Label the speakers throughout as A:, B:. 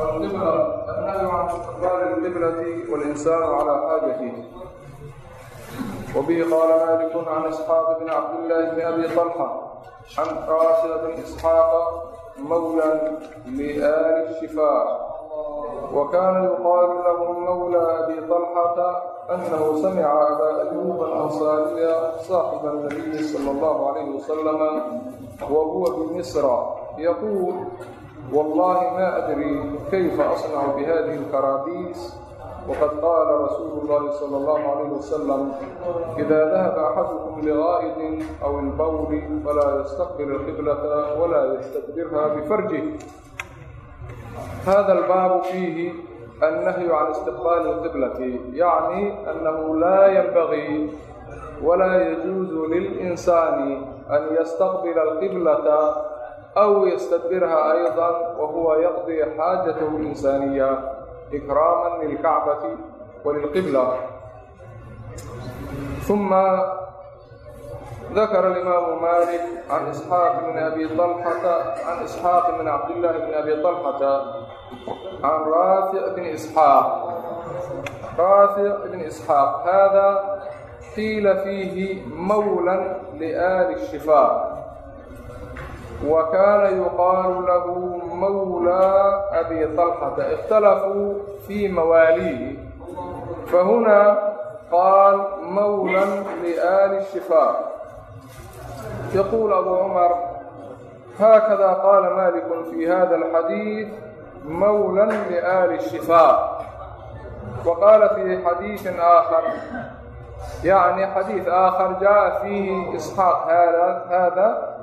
A: القبلة النهي عن استقبال القبلة والإنسان على حاجته وبه قال مالك عن إسحاق بن عبد الله بن أبي طلحة عن قاسم بن إسحاق مولى لآل الشفاء وكان يقال له مولى أبي طلحة أنه سمع أبا أيوب الأنصاري صاحب النبي صلى الله عليه وسلم وهو بمصر يقول والله ما أدري كيف أصنع بهذه الكرابيس وقد قال رسول الله صلى الله عليه وسلم إذا ذهب أحدكم لغائد أو البول فلا يستقبل القبلة ولا يستدبرها بفرجه هذا الباب فيه النهي عن استقبال القبلة يعني أنه لا ينبغي ولا يجوز للإنسان أن يستقبل القبلة أو يستدبرها أيضا وهو يقضي حاجته الإنسانية إكراما للكعبة وللقبلة ثم ذكر الإمام مالك عن إسحاق بن أبي طلحة عن إسحاق بن عبد الله بن أبي طلحة عن رافع بن إسحاق رافع بن إسحاق هذا قيل فيه مولا لآل الشفاء وكان يقال له مولى أبي طلحة اختلفوا في مواليه فهنا قال مولا لآل الشفاء يقول أبو عمر هكذا قال مالك في هذا الحديث مولا لآل الشفاء وقال في حديث آخر يعني حديث آخر جاء فيه إسحاق هذا هذا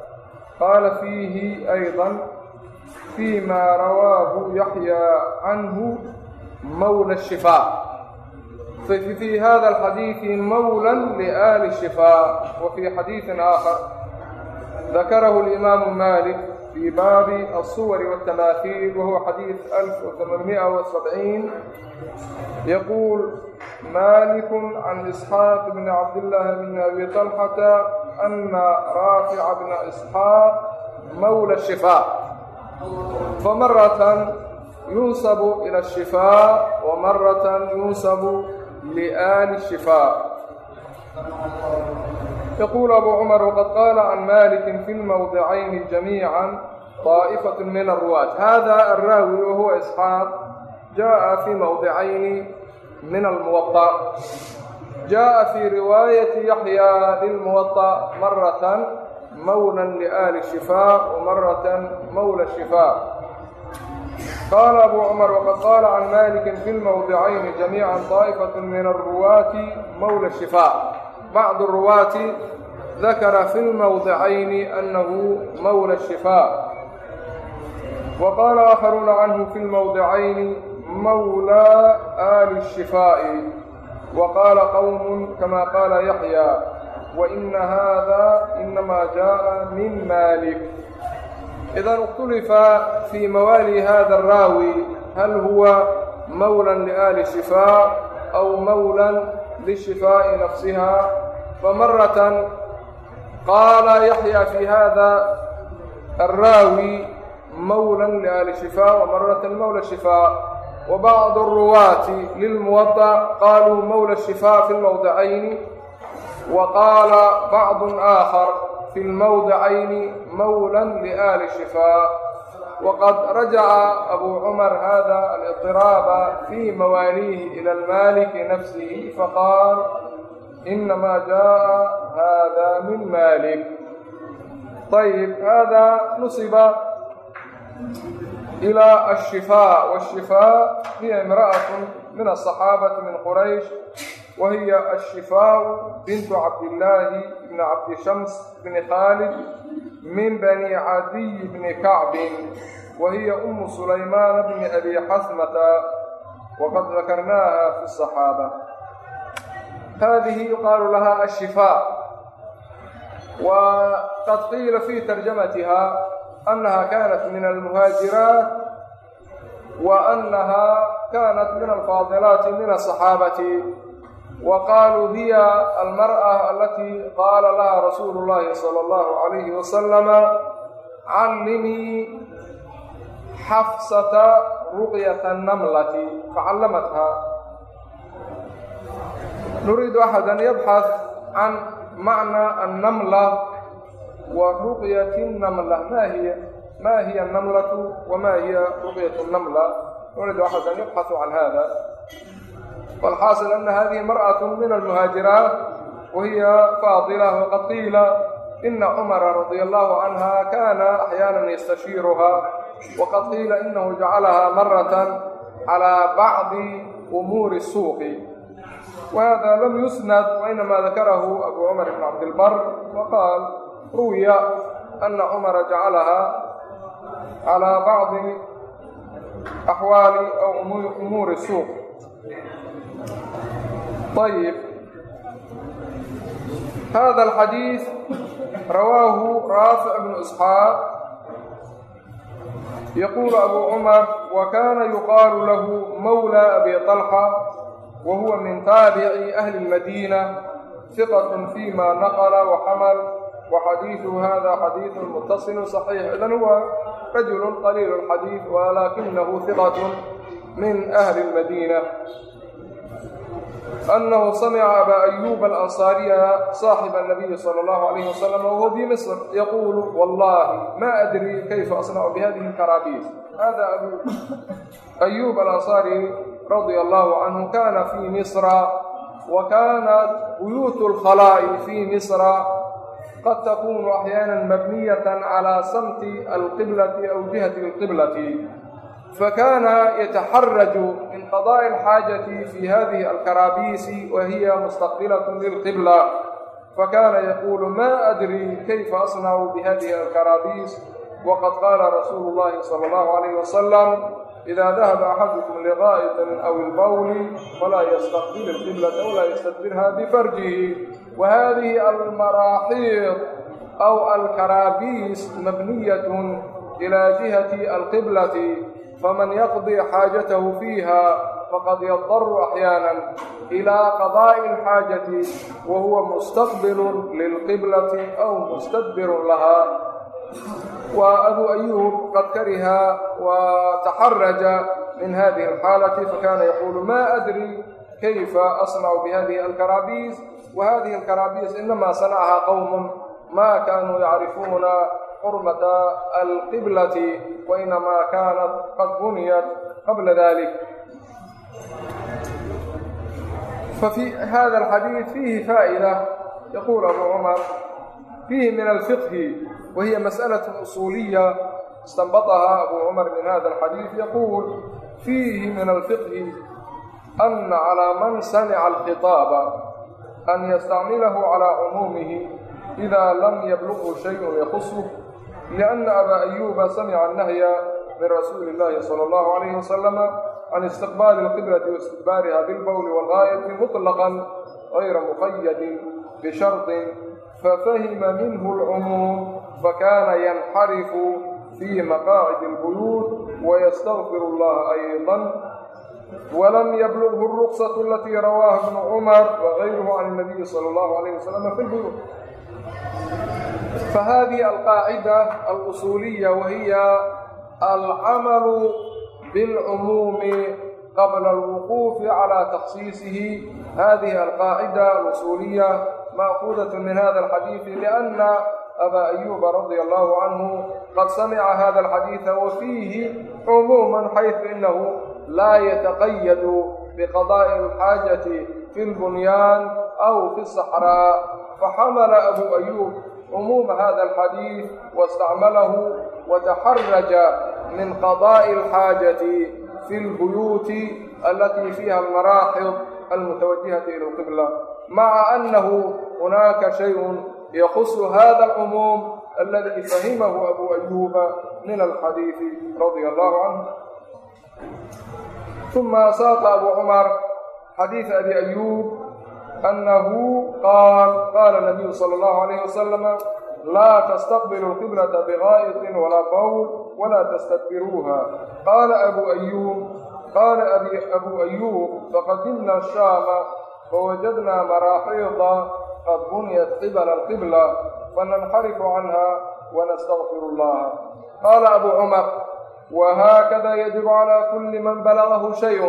A: qaala fiihi ayضa fii ma rawaahu yaxya canhu mawla shifaa fفي hda الxadيiث mawlى لأhli الشhفاء وفي xadيiث آkخر ذakrه الإmاam mالك fي baabi الصwر والتamaaثيل وهو xadيiث أف وثمنمئة يquuل mالك عن إسحاaq بn cabd للh بn أbي طلحة أنa raafica bna isxaaq mawla shifaa famaratan yunsabu ila ashifaa wa maratan yunsabu liaali shifaa yaquul abu cumar waqad qaala can maliki fi lmowdicayni jamiica طaa'ifaة min arruwaat hada alraawi wahuwa isxaaq jaءa fii mowdicayni min almuwaطa jaءa fii riwaayati yaxya lilmuwaطa maratan mowlan liali shifaa wa maratan mowla shifaa qaala abu cumar waqad qaala can malikin fi lmowdicayni jamiica طaa'ifaة min aruwaati mowla shifaa bacdu ruwaati dakara fi lmowdicayni anahu mowla shifaa wa qaala aakharuuna canhu fi lmowdicayni mowla ali shifaa'i وقال قوم كما قال يحيى وإن هذا إنما جاء من مالك إذا اختلف في موالي هذا الراوي هل هو مولى لآل شفاء أو مولا للشفاء نفسها فمرة قال يحيى في هذا الراوي مولا لآل شفاء ومرة مولى الشفاء وبعض الرواة للموطأ قالوا مولى الشفاء في الموضعين وقال بعض آخر في الموضعين مولا لآل الشفاء وقد رجع أبو عمر هذا الاضطراب في مواليه إلى المالك نفسه فقال إنما جاء هذا من مالك طيب هذا نصب ilى الشhفاء والشhفاء hiy امرأة min الصحاaبة min qrayشh وhiy الشhفاء bint cabdاللaahi بn cabdishمس بn khاalد min bني عadiي بn كacb وhiy أm سlaymaan بn أbي xasmةa وqad ذakrnaaha fi الصحاaبة hadihi yuqaal laha الشhفاء وqad qiila fi تrjamatiha annaha kaanat min almuhaajiraat wa annaha kaanat min alfaadilaati min asaxaabati wa qaaluu hiya almar'a alatii qaala laha rasuulu llahi sala allahu calayhi wasalama callimii xafsata ruqyata namlati facallamathaa nuriidu axada an yabxath can macna annamla wa ruqyat namla ma hiya ma hiya anamlatu wama hiya ruqyat namla. Nurid axadan yabxasu can hada falxaasil ana hadihi mar'atu min almuhaajiraat wahiya faadila waqad qiila ina cumara radia allahu canha kana axyaanan yastashiiruha waqad qiila inahu jacalaha maratan calaa bacdi umuuri suuqi وهذا لم يسند وإنما ذكره أبو عمر بن عبد البر وقال ruwiya أna cmra jacalaha عlى bacضi أxwaali أw umuuri الsuuq طيب هذا الحديث رواه رافع بن إسحاق يقول أبو عمر وكان يقال له مولى أبي طلحة وهو من تابع أهل المدينة ثقة فيما نقل وحمل وxadيiث hda xadيiث متصل صحيiح إذn هو رجل qليل الxadيiث ولakiنه ثقة من أهل المدينة أنه سمع أbا أيوب الأنصاaريa صاaحب النبي صلى الله عليه وسلم وهو بمصر يقول والله ما أdري كيف أصنع بhذه الكراabيس hذا أbو أيوب الأنصاaري رضي الله عنه كان في مصر وكانت بيوت الخلاء في مصر قد تكون أحيانا مبنية على سمت القبلة أو جهة القبلة فكان يتحرج من قضاء الحاجة في هذه الكرابيس وهي مستقبلة للقبلة فكان يقول ما أدري كيف أصنع بهذه الكرابيس وقد قال رسول الله صلى الله عليه وسلم إذا ذهب أحدكم لغائط أو البول فلا يستقبل القبلة ولا يستدبرها بفرجه وهذه المراحيض أو الكرابيس مبنية إلى جهة القبلة فمن يقضي حاجته فيها فقد يضطر أحيانا إلى قضاء الحاجة وهو مستقبل للقبلة أو مستدبر لها وأبو أيوب قد كره وتحرج من هذه الحالة فكان يقول ما أدري كيف أصنع بهذه الكرابيس وهذه الكرابيس إنما صنعها قوم ما كانوا يعرفون حرمة القبلة وإنما كانت قد بنيت قبل ذلك ففي هذا الحديث فيه فائدة يقول أبو عمر فيه من الفقه وهي مسألة أصولية استنبطها أبو عمر من هذا الحديث يقول فيه من الفقه أن على من سمع الخطاب أن يستعمله على عمومه إذا لم يبلغه شيء يخصه لأن أبا أيوب سمع النهي من رسول الله صلى الله عليه وسلم عن استقبال القبلة واستدبارها بالبول والغاية مطلقا غير مقيد بشرط ففهم منه العموم فكان ينحرف في مقاعد البيوت ويستغفر الله أيضا ولم wlam yblghu الruqصة alatii rawaaha ibn cmar wغayruhu can الnabiyi salى اllahu عalayh waslama fi اlbuyuuc fahadihi alqaacida alusuuliya wahiya alcamalu biاlcumuumi qabla اlwuquufi calى takhsiisihi hadihi alqaacida alusuuliya maakuudaة min hada اlxadiiثi lأna abaa ayuba radia allahu canhu qad samica hada اlxadiiثa wafiihi cumuuma xayثu inahu يتقيد بقضاء الحاجة في البنيان أو في الصحراء فحمل أبو أيوب عموم هذا الحديث واستعمله وتحرج من قضاء الحاجة في البيوت التي فيها المراحض المتوجهة إلى القبلة مع أنه هناك شيء يخص هذا العموم الذي فهمه أبو أيوب من الحديث رضي الله عنه ثم uma saqa abu cumar xadiid abi ayuub anahu qaal qaala nabiyu sala allahu alayh wasalama laa tastaqbilu qiblata bikaa'itin walaa bawl walaa tastakbiruuha qaala abu ayuub qaala abu ayuub faqadimna ashaama fawajadnaa maraaxiida qad bunyat qibala alqibla fananxarifu canha wanastaqfiru allaha qaala abu cumar وهكذا يجب على كل من بلغه شيء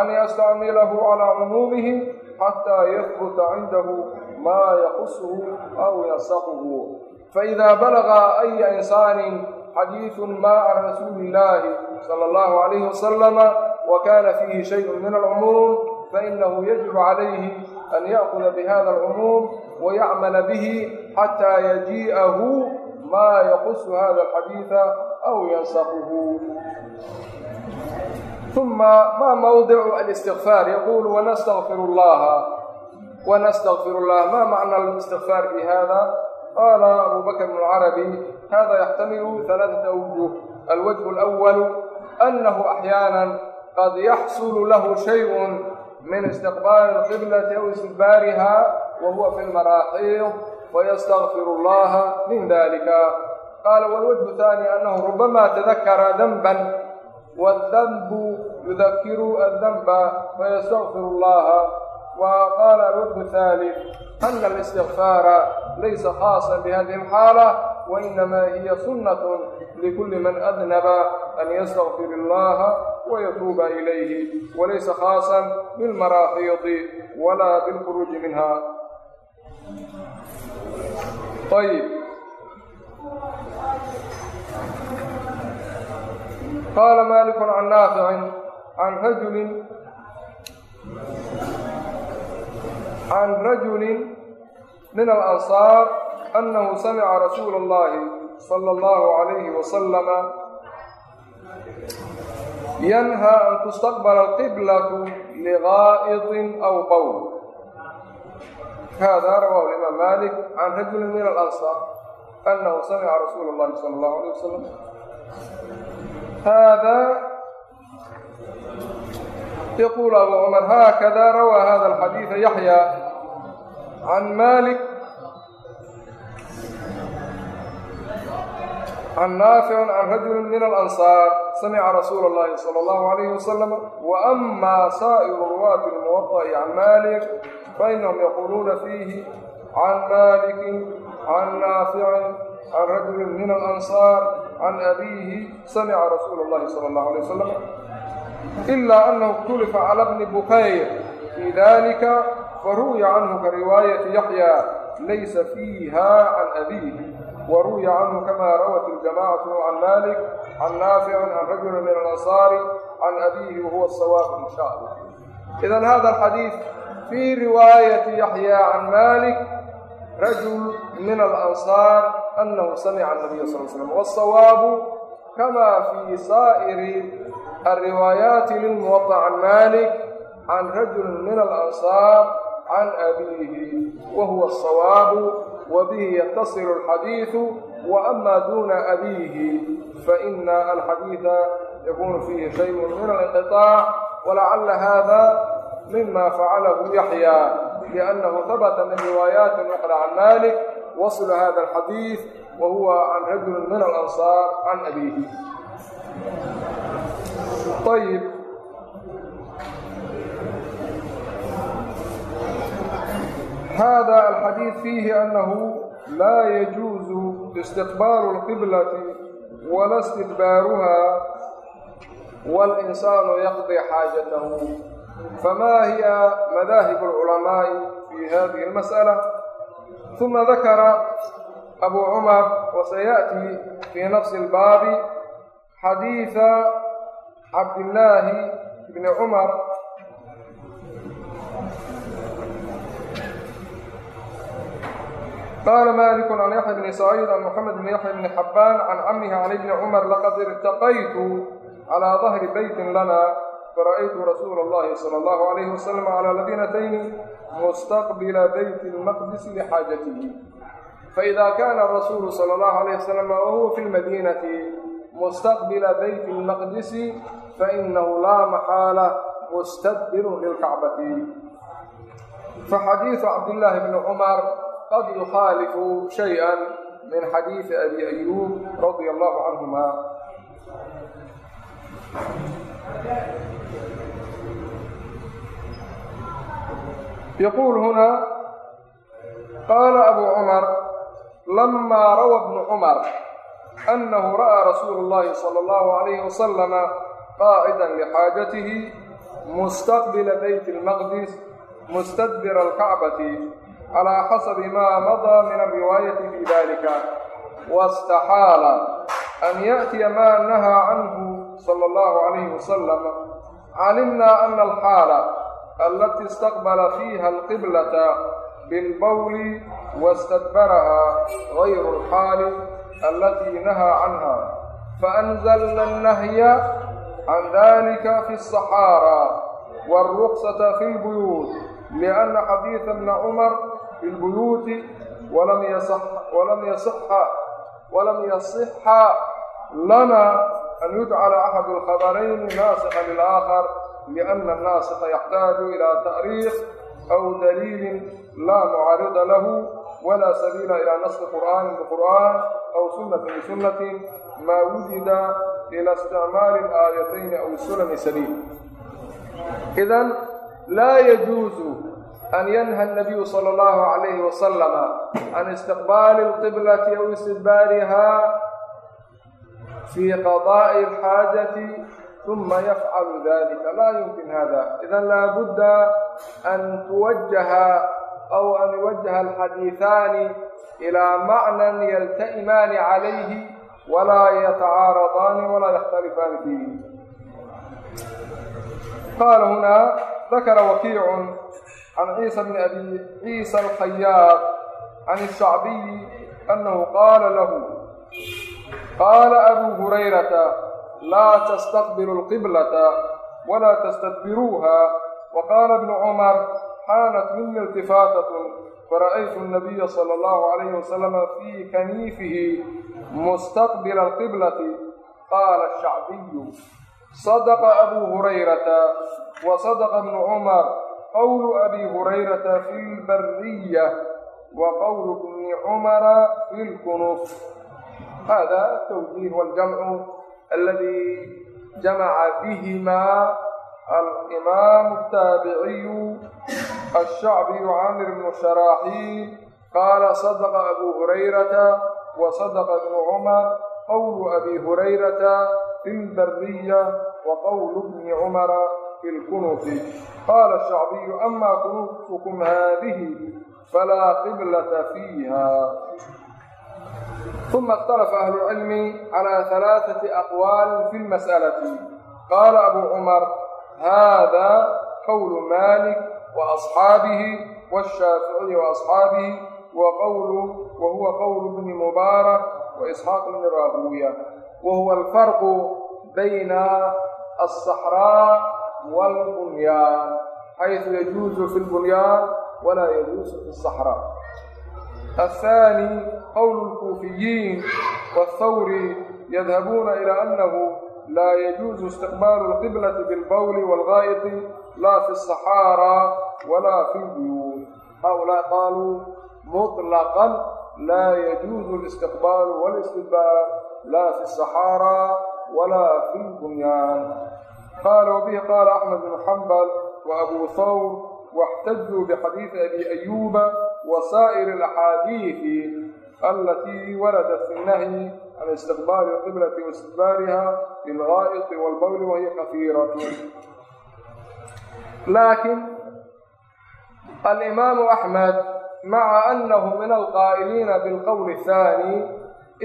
A: أن يستعمله على عمومه حتى يثبت عنده ما يخصه أو ينسقه فإذا بلغ أي إنسان حديث ما عن رسول الله صلى الله عليه وسلم وكان فيه شيء من العموم فإنه يجب عليه أن يأخذ بهذا العموم ويعمل به حتى يجيئه ما يخص هذا الحديث aw yansaquhu uma ma mawdicu alistikfaar yaquul wanastaqfir llaha wanastaqfir llah ma macna listikfaar fi hada qaala abu bakr bn lcarabi hada yaxtamilu halaatat awjuh alwajhu alأwal anahu axyaanan qad yaxsulu lahu shayء min istiqbaali اlqiblati aw istidbaariha wa huwa fi lmaraaxiid fayastakfir اllaha min dalika ويستغفر الله من ذلك قال والوجه الثاني أنه ربما تذكر ذنبا والذنب يذكر الذنب فيستغفر الله وقال الوجه الثالث أن الاستغفار ليس خاصا بهذه الحالة وإنما هي سنة لكل من أذنب أن يستغفر الله ويتوب إليه وليس خاصا بالمراحيض ولا qaala maaliku can naaficin can rajulin can rajulin min alansaar annahu samica rasuula allahi sala allahu alayhi wasalama yanhaa an tustaqbala alqiblatu ligaa'itin aw qawl hada rawaahu imaam malik can rajulin min alansaar annahu samica rasuula allahi sala allahu alayh wasalam الله عليه وسلم هذا يقول أبو عمر هكذا روى هذا الحديث يحيى عن مالك عن نافع عن رجل من الأنصار سمع رسول الله صلى الله عليه وسلم وأما سائر رواة الموطأ عن مالك فإنهم يقولون فيه عن مالك عن نافع عن رجل can abiihi samica rasuula اllahi sala اllahu alay wasalam ilaa anahu اktulifa cala bni bukayr fii dalika faruwiya canhu kariwaayati yaxya laysa fiiha can abiihi waruwiya canhu kama rawat اljamacatu can malik can naaficin can rajuli min alansaari can abiihi wahuwa sawaab in sha allah idan hada alxadiid fii riwaayati yaxya can malik rajul min alansaar anahu samica nabiya sal slm wasawaabu kama fii saa'iri alriwaayaati lilmuwada can malik can rajulin min alansaar can abiihi wa huwa asawaabu wa bihi yatasilu alxadiidu wa ama duna abiihi faina alxadiida yakunu fiihi shayun min alinqiطaac walacala hada mima facalahu yaxya liannahu habata min riwaayaati ukhra can malik مالك وصل هذا الحديث وهو عن رجل من الأنصار عن أبيه طيب هذا الحديث فيه أنه لا يجوز استقبال القبلة ولا استدبارها والإنسان يقضي حاجته فما هي مذاهب العلماء في هذه المسألة ثم ذكر أبو عمر وسيأتي في نفس الباب حديث عبد الله بن عمر قال مالك عن يحيى بن سعيد عن محمد بن يحيى بن حبان عن عمه عن ابن عمر لقد ارتقيت على ظهر بيت لنا fara'aytu rasuula allahi sala allahu alayhi wasalam calaa labinatayni mustaqbila beyti lmaqdisi lixaajatihi faidaa kaana rasuulu sala allahu alayhi wasalam wa huwa fi lmadiinati mustaqbila beyti lmaqdisi fainahu laa maxaala mustadbirun lilkacbati faxadiidu cabdillaahi bni cumar qad yukhaalifu shay-an min xadiidi abi ayuub radia allahu canhuma yaquul hunaa qaala abuu cumar lamaa rawa bnu cumar annahu ra'aa rasuulu llahi sala allahu alayhi wasalama qaacidan lixaajatihi mustaqbila beyti almaqdis mustadbira alkacbati calaa xasabi maa madaa min alriwaayati fii dalika wastaxaala an yaatiya maa nahaa canhu sala allahu alayhi wasalam calimnaa ana alxaala التي استقبل فيها القبلة بالبول واستدبرها غير الحال التي نهى عنها فأنزلنا النهي عن ذلك في الصحارى والرخصة في البيوت لأن حديث ابن عمر في البيوت ولم يصح ولم يصح ولم يصح لنا أن يجعل لأن الناس يحتاج إلى تأريخ أو دليل لا معارض له ولا سبيل إلى نص قرآن بقرآن أو سنة بسنة ما وجد إلى استعمال الآيتين أو السنن سبيل إذن لا يجوز أن ينهى النبي صلى الله عليه وسلم عن استقبال القبلة أو استدبارها في قضاء الحاجة uma yafcalu dalika laa yumkin hada idan laabudda an tuwajaha aw an yuwajaha alxadiiثaani ilaa macnan yalta'imaani calayhi walaa yatacaaradaani walaa yaxtalifaani fiihi qaala hunaa dakara wakiicu can ciisa bni abi ciisa alkhayaar can الshacbiyi anahu qaala lahu qaala abu hurayrata له قال أبو هريرة لا تستقبلوا القبلة ولا تستدبروها وقال ابن عمر حانت مني التفاتة فرأيت النبي صلى الله عليه وسلم في كنيفه مستقبل القبلة قال الشعبي صدق أبو هريرة وصدق ابن عمر قول أبي هريرة في البرية وقول ابن عمر في الكنوف هذا التوجيه aladii jamaca bihmaa alimaamu ataabiعiyu الshacbiyu camir bnu sharaaxiil qaala sadqa abu hurayrata wa sadqa bnu cumar qowlu abi hurayrata fi lbariya wa qowlu bni cumara fi lkunufi qaala الshacbiyu ama kunufukum haadihi falaa qiblata fiiha uma اkhtalafa ahlu اlcilmi calى ثalaaثaةi aqwaal fi اlmasأalati qaala abu cumar hada qowl malik waasxaabihi wالshaaficiyi waasxaabihi wahuwa qowl bni mubaarak waisxaaq bni raahuya wahuwa alfarqu bayna alصaxraa wاlbunyaan xayثu yajuuzu fi اlbunyaan walaa yajuuzu fi الصaxraa الثاني قول الكوفيين والثوري يذهبون إلى أنه لا يجوز استقبال القبلة بالبول والغائط لا في الصحارى ولا في البيوت هؤلاء قالوا مطلقا لا يجوز الاستقبال والاستدبار لا في الصحارى ولا في البنيان قال وبه قال أحمد بن حنبل وأبو ثور واxtajuu bxadiiثi abi ayuba wa saa'ir اlxaadiiثi alatii waradat fi اnnahyi can istiqbaali اqiblati waistidbaariha bilgaa'iqi wاlbawli wahiya kafiirat laakiin alimaamu axmed maca anahu min alqaa'iliina bilqowli اhaani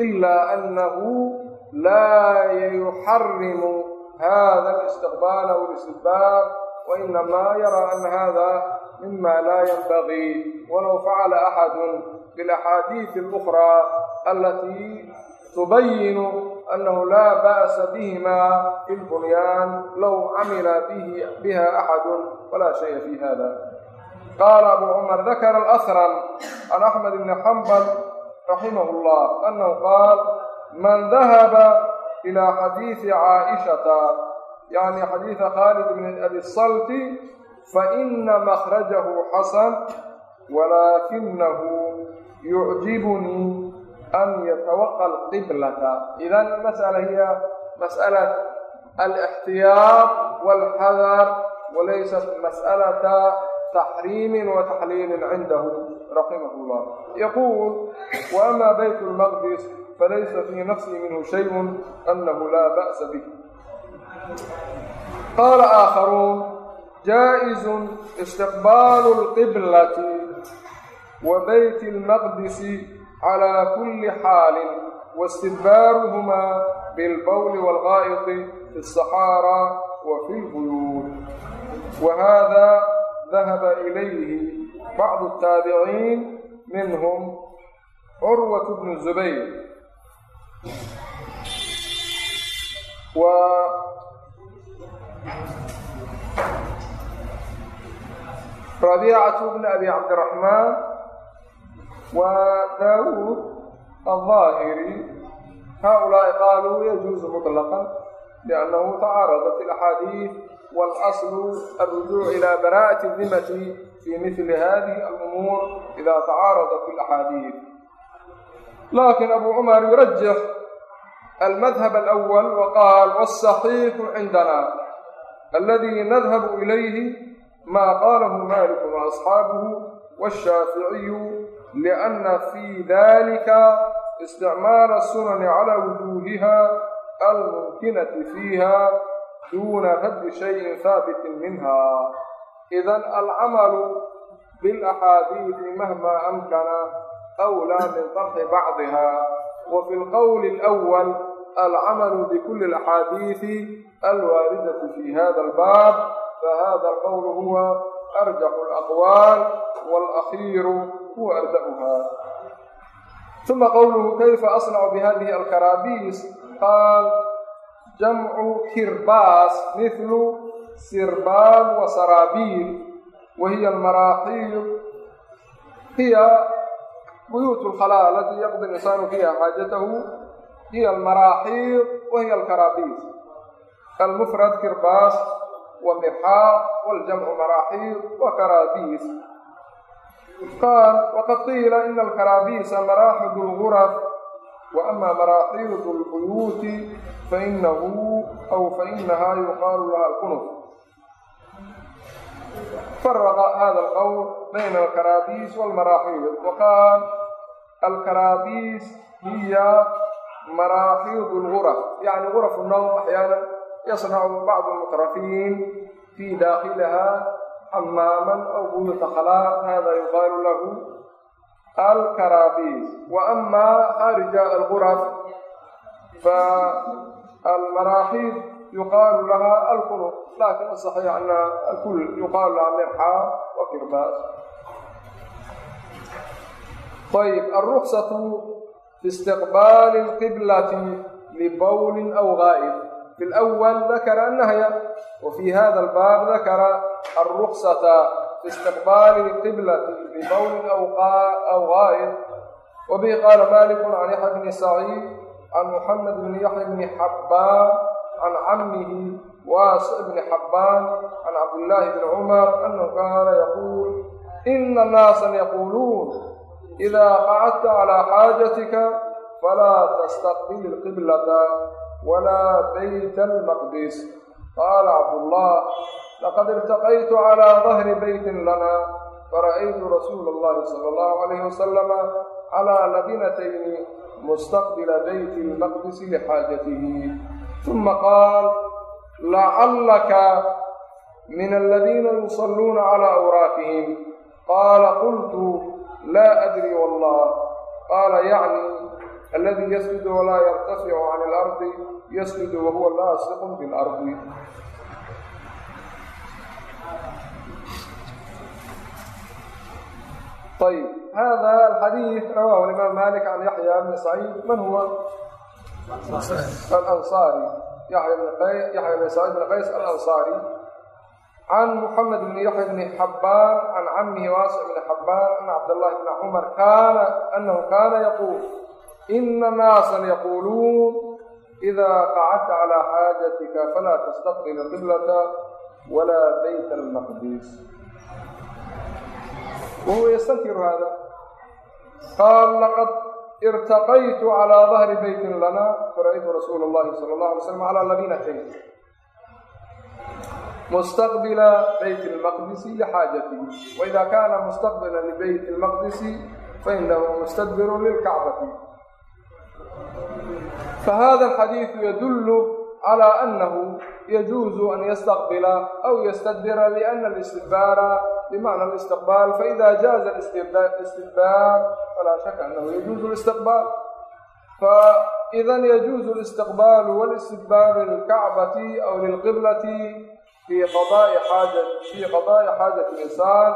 A: ila anahu laa yuxarimu hada اlistiqbaala wاlistidbaar وإنما يرى أن هذا مما لا ينبغي ولو فعل أحد بالأحاديث الأخرى التي تبين أنه لا بأس بهما في البنيان لو عمل به بها أحد ولا شيء في هذا قال أبو عمر ذكر الأثرم عن أحمد بن حنبل رحمه الله أنه قال من ذهب إلى حديث عائشة يعني حديث خالد بن أبي الصلت فإن مخرجه حسن ولكنه يعجبني أن يتوقى القبلة إذا المسألة هي مسألة الاحتياط والحذر وليست مسألة تحريم وتحليل عنده رحمه الله يقول وأما بيت المقدس falaysa fii nafsii minhu shayءu anahu laa ba'sa bih qaala aakharuun jaa'izu istiqbaalu اlqiblati wa bayt اlmaqdisi calى kuli xaali واstidbaaruhmaa biاlbowl wاlgaa'iط fi الصaxaarى wa fi اlbuyuut wahada dahaba ilayhi bacdu الtaabiciin minhm curwaة bnu zubayr ربيعة بن أبي عبد الرحمن وداود الظاهري هؤلاء قالوا يجوز مطلقا لأنه تعارضت الأحاديث والأصل الرجوع إلى براءة الذمة في مثل هذه الأمور إذا تعارضت الأحاديث لكن أبو عمر يرجح المذهب الأول وقال والصحيح عندنا الذي نذهب إليه ما قاله مالك وأصحابه والشافعي لأن في ذلك استعمال السنن على وجوهها الممكنة فيها دون رد شيء ثابت منها إذا العمل بالأحاديث مهما أمكن أولى من طرح بعضها وفي القول الأول العمل بكل الأحاديث الواردة fahada alqowlu huwa arjaxu alaqwaal walaakhiiru huwa ardacuhaa uma qowluhu kayfa asnacu bihadihi alkaraabiis qaal jamcu kirbaas mihlu sirbaan wa saraabiil wa hiya almaraaxiib hiya buyuut lkhalaa alatii yaqdi linsaanu fiiha xaajatahu hiya almaraaxiib wa hiya alkaraabiis almufrad kirbaas ومرحاض والجمع مراحيض وكرابيس قال وقد قيل إن الكرابيس مراحض الغرف وأما مراحيض البيوت فإنه أو فإنها يقال لها الكنف فرق هذا القول بين الكرابيس والمراحيض وقال الكرابيس هي مراحيض الغرف يعني غرف النوم أحيانا yasnacu bacdu almutrafiin fii daakiliha xamaaman aw buyuuta khalaaq hada yuqaalu lahu alkaraabiis wa ama kharija alguraf faalmaraaxiid yuqaalu laha alkunuf laakiin asaxiix ana alkul yuqaalu laha mirxaa wa kirbaas ayb alruksatu fi istiqbaali lqiblati libawlin aw gaa'ib في الأول ذكر النهي وفي هذا الباب ذكر الرخصة في استقبال القبلة لبول أو غائب وبه قال مالك عن يحيى بن سعيد عن محمد بن يحيى بن حبان عن عمه واسع بن حبان عن عبد الله بن عمر أنه كان يقول إن ناسا يقولون إذا قعدت على حاجتك فلا تستقبل القبلة walaa bayta almaqdis qaala cabdullah laqad irtaqaytu calaa dahri beytin lana fara'aytu rasuula allahi sala allahu alayhi wasalama calaa labinatayni mustaqbila beyti almaqdisi lixaajatihi uma qaal lacallaka min aladiina yusalluuna calaa awraafihim qaala qultu laa adri wallah qaala yacni يعني الذي يسجد ولا يرتفع عن الأرض يسجد وهو لاصق بالأرض طيب هذا الحديث رواه الإمام مالك عن يحيى بن سعيد من هو الأنصاري يحيى بن قيس يحيى بن سعيد بن قيس الأنصاري عن محمد بن يحيى بن حبان عن عمه واسع بن حبان أن عبد الله بن عمر كان أنه كان يقول إن ناسا يقولون إذا قعدت على حاجتك فلا تستقبل القبلة ولا بيت المقدس وهو يستنكر هذا قال لقد ارتقيت على ظهر بيت لنا فرأيت رسول الله صلى الله عليه وسلم على لبنتين مستقبل بيت المقدس لحاجته وإذا كان مستقبلا fahada alxadiidu yadullu calaa annahu yajuuzu an yastaqbila aw yastadbira liana alistidbaara bimacna alistiqbaal faida jaaza istidbaar falaa shaka annahu yajuuzu listiqbaal faidan yajuuzu listiqbaalu walistidbaaru lilkacbati aw lilqiblati fi qadaai xaaja fi qadaai xaajati insaan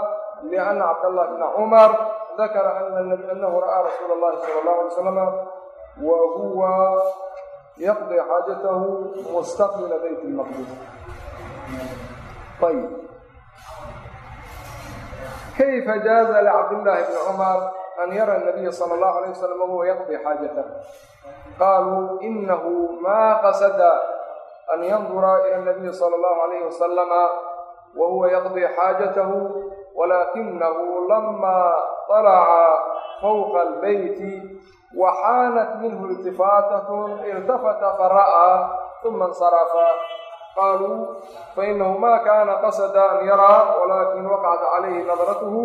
A: liana cabdallah bna cumar dakara anahu ra'aa rasuula allahi sala allahu alay slama huwa yaqdi xaajatahu mustaqbila bayt lmaqdis ayb kayfa jaaza licabdillahi bni cumar an yara nabiya sala allahu alayh wasalam wahuwa yaqdi xaajatah qaaluu inahu ma qasada an yandura ila nabiyi sala allahu alayhi wasalama wa huwa yaqdi xaajatahu walakinahu lama طalaca fawqa albeyti waxaanat minhu iltifaatatun iltafata fara'aa uma insarafa qaaluu fainahu ma kana qasada an yaraa walakin waqacat calayhi nadratuhu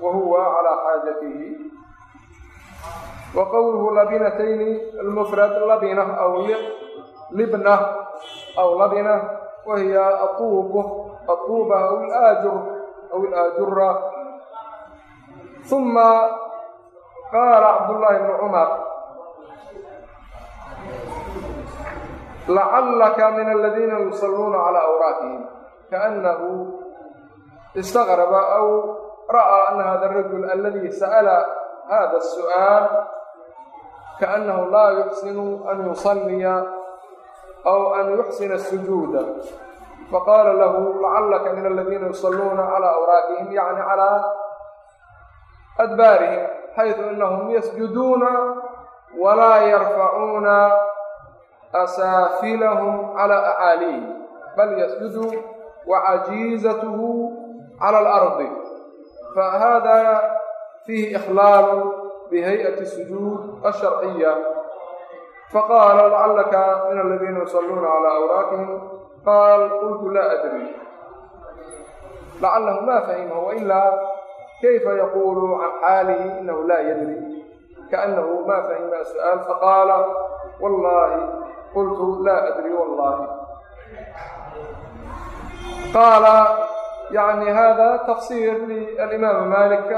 A: wa huwa calaa xaajatihi wa qowluhu labinatayni almufrad labina aw libna aw labina wahiya atuub atuuba aw ilaajur aw ilaajura uma qaala cabdullaahi bnu cumar lacallaka min aladiina yusalluuna calaa awraatihim kaannahu istaqraba aw ra'aa ana hada arajul aladi sa'ala hada asu'aal kaannahu laa yuxsinu an yusalliya aw an yuxsina sujuuda faqaala lahu lacallaka min aladiina yusalluuna calaa awraatihim yacni calaa adbaarihim xaydu inahum yasjuduuna walaa yarfacuuna asaafilahum calaa acaaliih bal yasjudu wacajiizatuhu cala alardi fahada fiihi ikhlaalu bihay'ati sujuud asharciya faqaala lacalaka min aladiina yusaluuna calaa awraakihim qaal qultu laa adri lacallahu ma fahimahu ilaa kayfa yaqulu can xaalihi inahu laa yadri kaanahu ma fahima su'aal faqaala wallahi qultu laa adri wallahi qaala yani hada tafsir lialimaam malik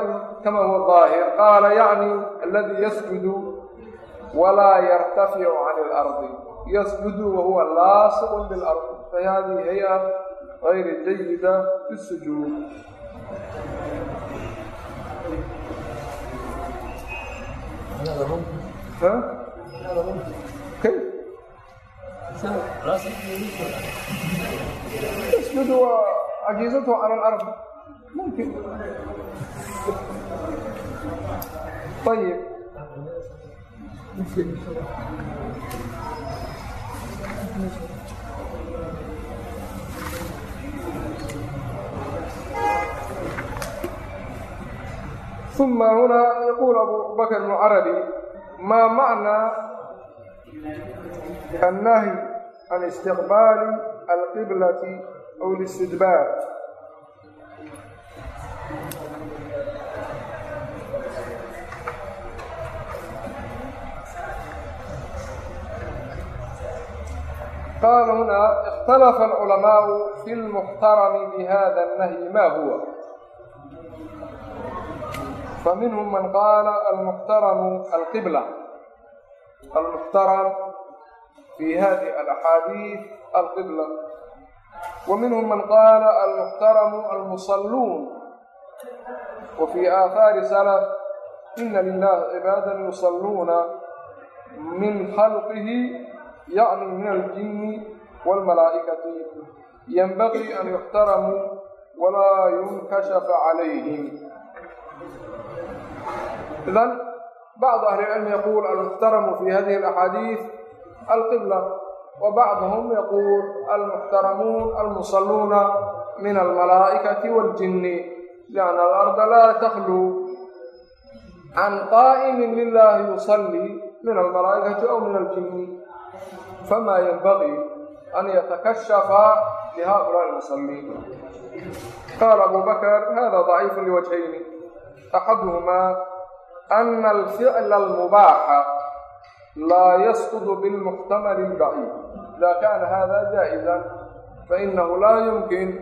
A: kama huwa daahir qaala yacni aladi yasjudu walaa yartaficu can اlardi yasjudu wahuwa laasiqu biاlardi fahadihi hay-a غayr jayida fi الsujuud كيف؟ يسجد وعجيزته على الأرض ممكن طيب ثم هنا يقول أبو بكر بن عربي ما معنى النهي عن استقبال القبلة أو الاستدبار قال هنا اختلف العلماء في المحترم بهذا النهي ما هو فمنهم من قال المحترم القبلة المحترم في هذه الأحاديث القبلة ومنهم من قال المحترم المصلون وفي آثار سلف إن لله عبادا يصلون من خلقه يعني من الجن والملائكة ينبغي أن يحترموا ولا ينكشف عليهم إذن بعض أهل العلم يقول المحترم في هذه الأحاديث القبلة وبعضهم يقول المحترمون المصلون من الملائكة والجن لأن الأرض لا تخلو عن قائم لله يصلي من الملائكة أو من الجن فما ينبغي أن يتكشف لهؤلاء المصلين قال أبو بكر هذا ضعيف لوجهين أحدهما أن الفعل المباح laa yasqudu bilmuxtamali اlbaciid ida kana hada jaaئiza fainahu laa yumkin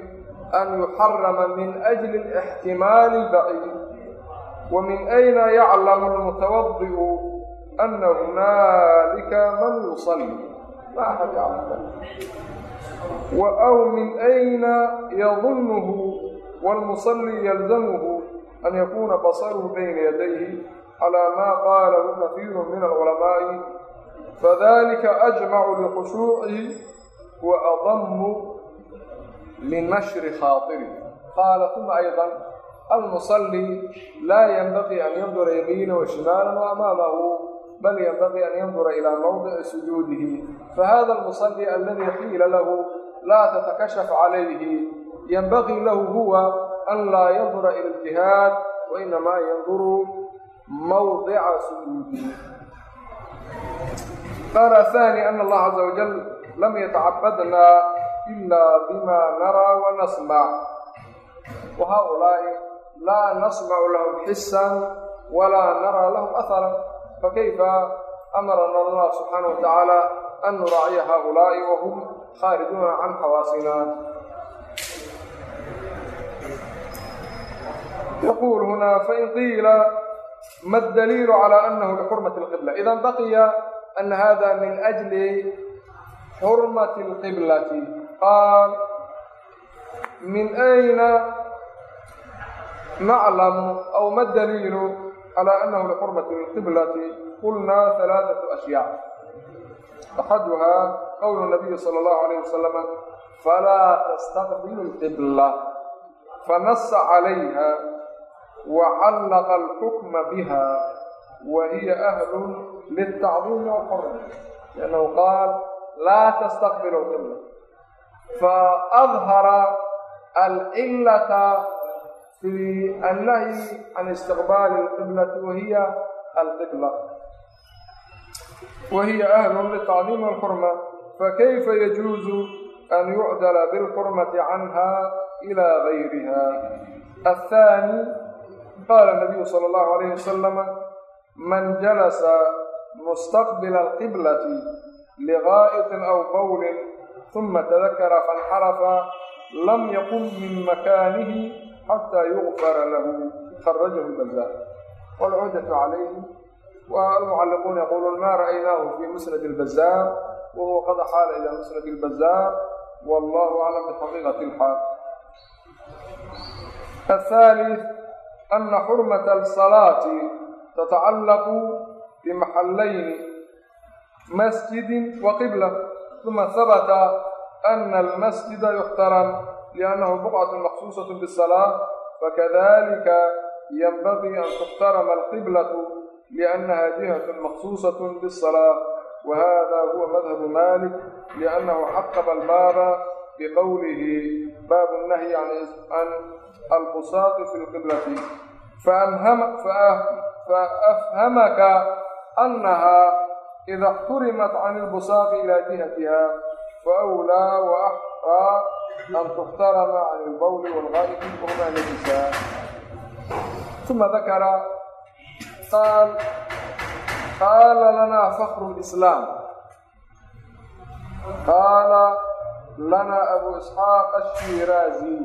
A: an yuxarama min أjli اlاxtimaali اlbaciid وmin أyna yaclamu اlmutawadi'u ana hunaalika man yuصlي ma axad yaclam أw min أyna yadunhu wاlmuصلي yalzamhu an yakuuna basaruhu bayna yadayhi calaa maa qaalahu kafiiru min alculamaa'i fadalika ajmacu likhushuucihi wa adamu linashri khaatiri qaala uma aydan almusallii laa yanbaqii an yandura yamiina washimaala waamaamahu bal yanbaqii an yandura ilaa mawdici sujuudihi fahada almusalli aladi qiila lahu laa tatakashaf calayhi yanbaqii lahu huwa anlaa yandura ila اljihaad wainamaa yanduru mawdica sujuudi qaala ahaani ana allaha caza wajal lam yatacabadnaa ilaa bimaa naraa wanasmac wa haulaa'i laa nasmacu lahum xisan walaa naraa lahum aharan fakayfa amarana allah subxaanahu wa tacaala an nuraaciya haulaa'i wahum khaarijuuna can xawaasina يقول هنا فإن قيل ما الدليل على أنه لحرمة القبلة إذا بقي أن هذا من أجل حرمة القبلة قال من أين نعلم أو ما الدليل على أنه لحرمة القبلة قلنا ثلاثة أشياء أحدها قول النبي صلى الله عليه وسلم فلا تستقبلوا القبلة فنص عليها وعلق الحكم بها وهي أهل للتعظيم والحرمة لأنه قال لا تستقبل القبلة فأظهر العلة في النهي عن استقبال القبلة وهي القبلة وهي أهل للتعظيم والحرمة فكيف يجوز أن يعدل بالحرمة عنها إلى غيرها الثاني قال النبي صلى الله عليه وسلم من جلس مستقبل القبلة لغائط أو بول ثم تذكر فانحرف لم يقم من مكانه حتى يغفر له خرجه البزار والعودة عليه والمعلقون يقولون ما رأيناه في مسند البزار وهو قد حال إلى مسند البزار والله أعلم بحقيقة الحال الثالث ana xurmata asalaati tatacallaqu bimaxallayni masjidi wa qibla uma habata ana almasjida yuxtaram liannahu buqcatu maqsuusaة biالsalaaة fakadalika yanbagii an tuxtarama alqiblatu liannaha jihaة maqsuusaة biالsalaaة wahada huwa madhabu malik liannahu xaqaba albaaba biqowlihi baabu nahyi can albusaaqi fi lqiblati faafhamaka annahaa ida xturimat can ilbusaaqi ilaa jihatiha faawlaa waaxqaa an tuxtarama can ilbawli walgaa'ibi wahumaa najisaa uma dakara qaal qaala lanaa fakru lislaam qaala lana abu isxaaq ashiraazi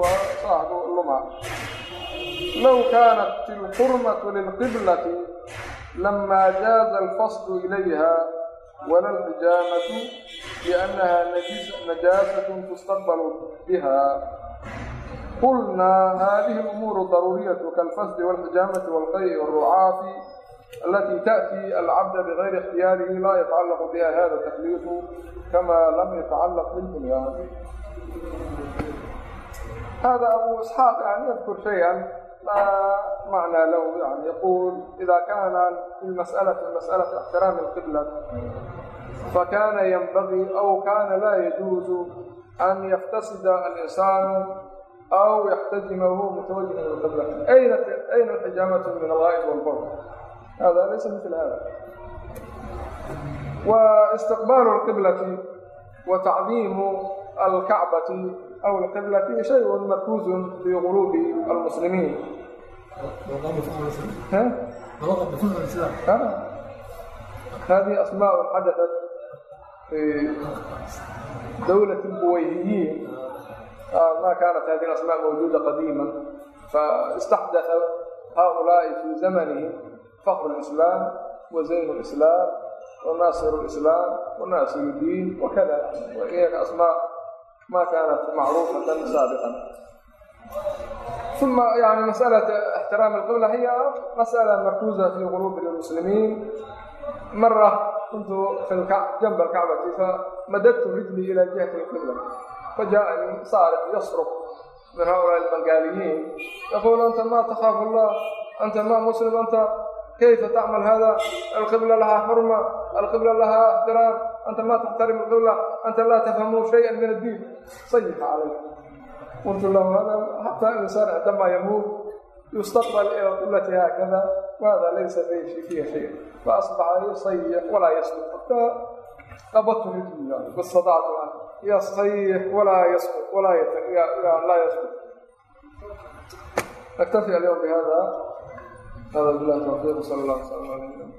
A: waa saaxbu luma low kaanat ilxurmatu lilqiblati lama jaaza alfaslu ilayha wala alxijaamatu liannaha najaasatu tustaqbalu biha. Qulnaa haadihi lumuuru daruuriyatu kaalfasli walxijaamati walqayi wاlrucaafi alati taأti alcabda bغayri اxtiyaarihi laa yatacalaq biha hada takliifu kama lam yatacalaq bilbunyaan hada abu isxaaq an yadkur shayan laa macnaa lahu yani yaqul ida kana fi masأalati masأlaة اxtiraam اlqibla fakana ynbagi aw kana la yajuuzu an yaftasida alinsaanu aw yaxtajimahu mutawajih min qibla ayna اlxijaamaة min alghaa'ib wاlbr من الغائب والبول هذا ليس مثل هذا واستقبال القبلة وتعظيم الكعبة أو القبلة شيء مركوز في قلوب المسلمين ها؟ ها؟ هذه أسماء حدثت في دولة البويهيين ما كانت هذه الأسماء موجودة قديما فاستحدث faqr الإسلام وزين الإسلام وناصر الإسلام naasir islaam wa naasiru diin wakada waiyaka asmaa maa ثم يعني مسألة احترام القبلة هي مسألة مركوزة في غروب المسلمين مرة كنت في الكعب جنب الكعبة فمددت رجلي إلى جهة القبلة فجاءني صارخ يصرخ من هؤلاء البنغاليين يقول أنت ما تخاف الله أنت ما مسلم أنت كيف تعمل هذا القبلة لها حرمة القبلة لها احترام أنت ما تحترم القبلة أنت لا تفهم شيئا من الدين صيح عليه قلت له هذا حتى الإنسان عندما يموت يستقبل إلى القبلة هكذا وهذا ليس فيه فيه شيء فأصبح يصيح ولا يسقط حتى قبضت رجلي يعني باستطاعت يصيح ولا يسقط ولا يت... لا يسقط نكتفي اليوم بهذا هذا بالله التوفيق صلى الله عليه وسلم